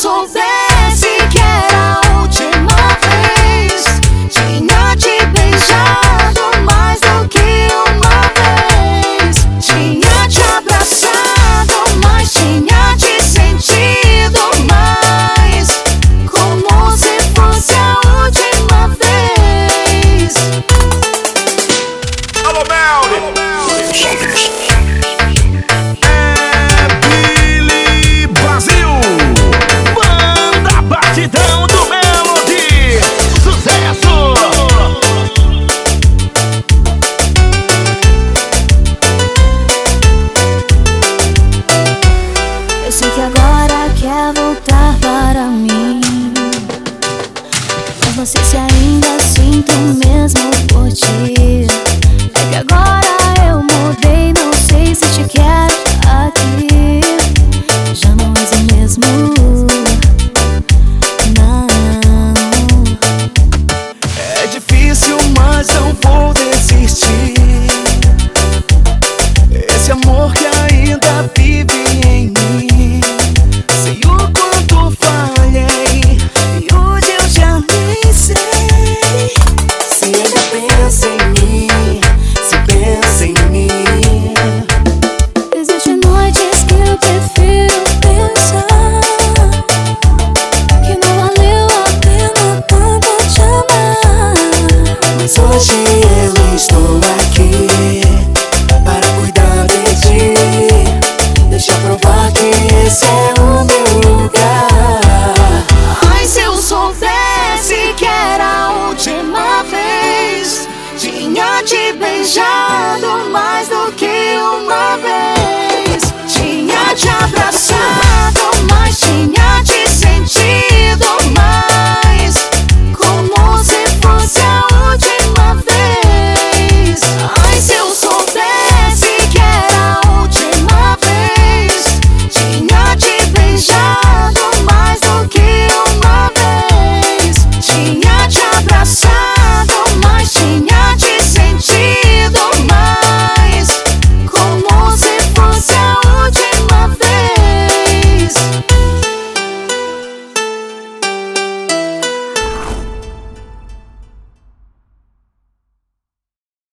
Sou Zé. olhar para mim. Eu não sei se ainda sinto mesmo por ti. É que agora eu mudei, não sei se te quero aqui. Já não és o mesmo. Não. É difícil, mas eu vou desistir. pensa em mim, se pensa em mim. Existem noites que eu prefiro pensar que não valeu a pena tanto te amar. Mas hoje eu estou aqui. beijado.